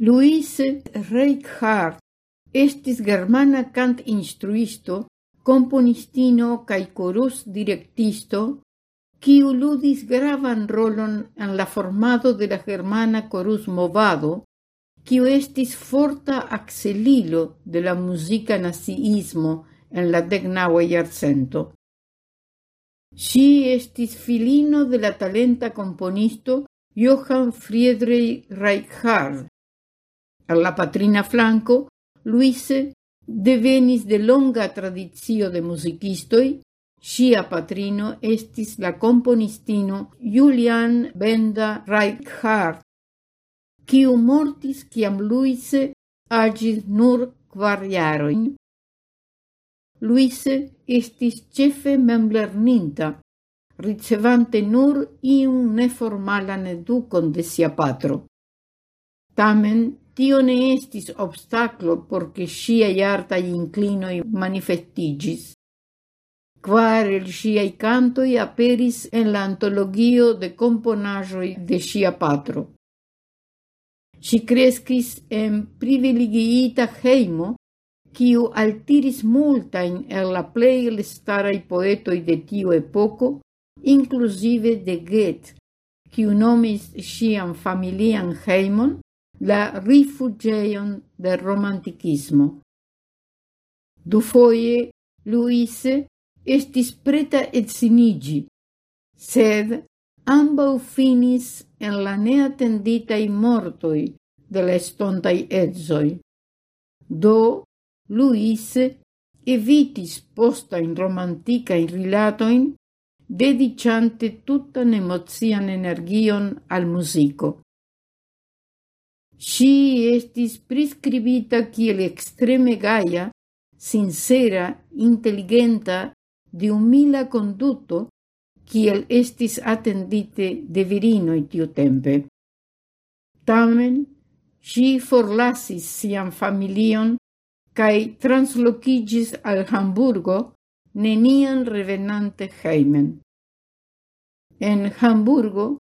Luise Reichardt estis germana cant instruisto, componistino cae corus directisto, quiu ludis gravan rolon en la formado de la germana corus movado, quiu estis forta axelilo de la musica naziismo en la decnaue iarcento. Si estis filino de la talenta componisto Johann Friedrich Reichardt. Per la patrina flanco, Luise devenis de longa tradizio de musicistoi, Sia patrino estis la componistino Julian Benda Reichardt, quiu mortis ciam Luise agis nur kvar. Luise estis cefe memlerninta, ricevante nur iun neformalan educon de sia patro. Tamen Tio ne estis obstaclo porque che sciai artai inclinoi manifestigis. Quar el sciai cantoi aperis en la antologio de componajoi de scia patro. Si crescis en privilegiita heimo, quiu altiris multain en la plei lestarai poetoi de tio epoco, inclusive de Goethe, quiu nomis sian familian heimon la rifugeion del romanticismo. Dufoje Luise estis preta etsinigi, sed ambau finis en la neatenditai mortoi de la estontai edzoi. Do, Luise evitis postain romanticae rilatoin, dedicante tutan emozian energion al musico. Si estis prescribita kiel extreme gaia, sincera, intelligenta, de humila conduto, kiel estis attendite de virinoi tiu tempe. Tamen, si forlasis sian familion cae translocigis al Hamburgo, nenian revenante heimen. En Hamburgo,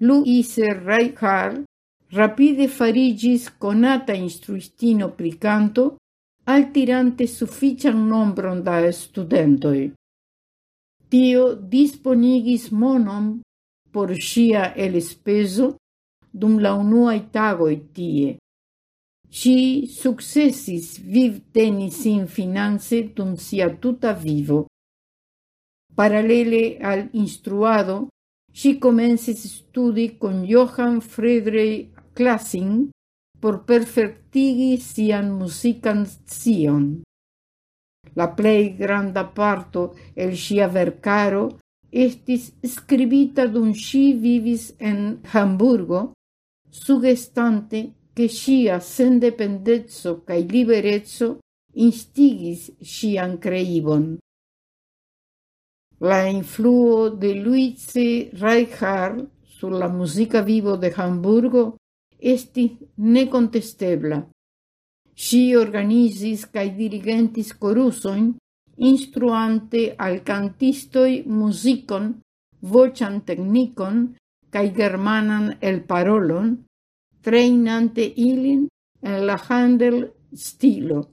Luise Reichardt rapide farigis conata instruistino pri canto, altirante suffician nombron da studentoi. Tio disponigis monom por sia el speso dum la unuae tagoi tie. Si successis viv tenis in finance dum sia tuta vivo. Paralele al instruado, si comences studi con Johann Friedrich Klasing por perfectigi sian musican scion. La plei granda parto el sia vercaro estis scribita dun si vivis en Hamburgo, sugestante che sia sendependezzo cae liberezzo instigis sian creibon. La influo de Luigi Reichardt sulla musica vivo de Hamburgo esti necontestebla. Si organizis cae dirigentis corusoin, instruante al cantistoi musicon, vocian technicon, cae germanan el parolon, treinante ilin en la handel stilo.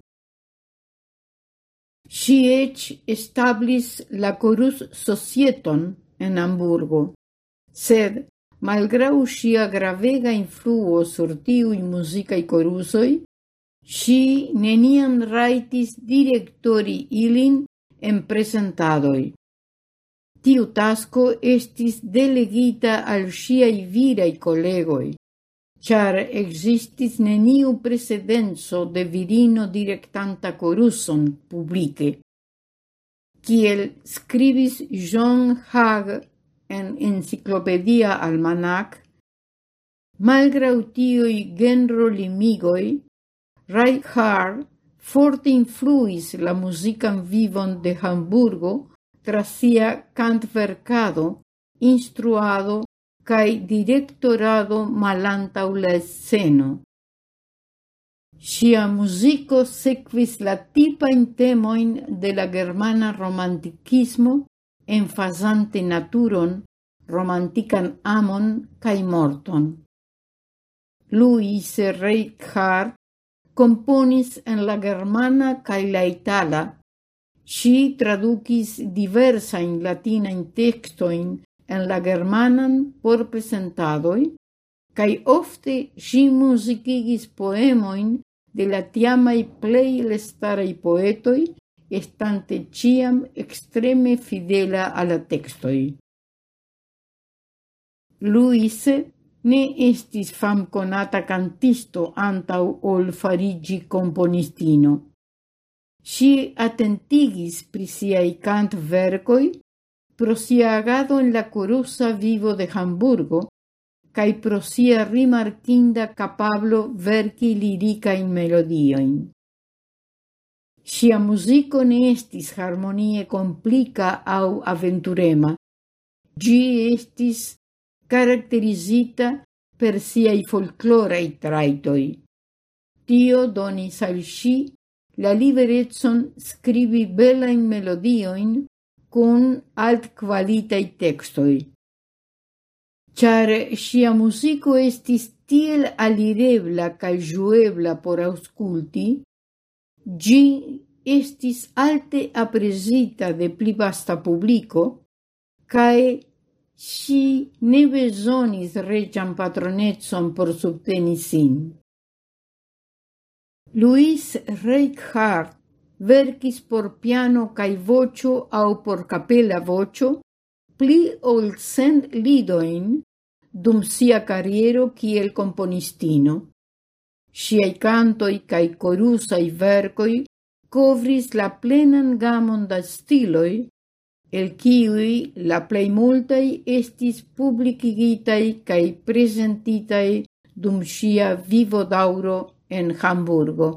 Si ec establis la corus societon en Hamburgo, sed Malgrau sia gravega influo sur tiui muzikaj corusoi, si neniam raitis directori ilin en presentadoi. Tiu tasco estis delegita al siai virai collegoi, char existis neniu precedenzo de virino directanta coruson publice. Kiel scribis John Hag en enciclopedia almanac, malgrau tiui genro limigoi, Reichardt forte influis la musican vivon de Hamburgo tra sia cantvercado, instruado cae directorado malantau la sceno. Sia musico sequis la tipa in temoin de la germana romanticismo enfasante naturon, romantican amon cae morton. Louis Reichardt componis en la germana cae la itala. Si traducis diversain latinain textoin en la germanan por presentadoi, cae ofte si musicigis poemoin de la tiamai plei lestarei poetoi estante ciam extreme fidela alla textoi. Luis ne estis fam conata cantisto antau ol farigi componistino. Si attentigis pri siai cant vercoi pro sia agado en la corusa vivo de Hamburgo cae pro sia rimarquinda capablo verci liricain melodioin. Sia musico ne estis harmonie complica au aventurema. Gi estis caracterizita per siai folclorei traitoi. Tio donis al sci la liberetson scribi belain melodioin cun alt qualitai textoi. Char sia musico estis tiel alirebla ca juebla por ausculti, gi estis alte apresita de pli vasta publico, cae si ne besonis regiam patronetson por subteni sin. Luis Reichardt verkis por piano cae vocio au por capella vocio pli ol cent lidoin dum sia carriero kiel componistino. Siaj cantoi cae corusai vercoi covris la plenan gamon da stiloi, el kiuj la plei multai estis publicigitai cae presentitai dum sia vivodaŭro en Hamburgo.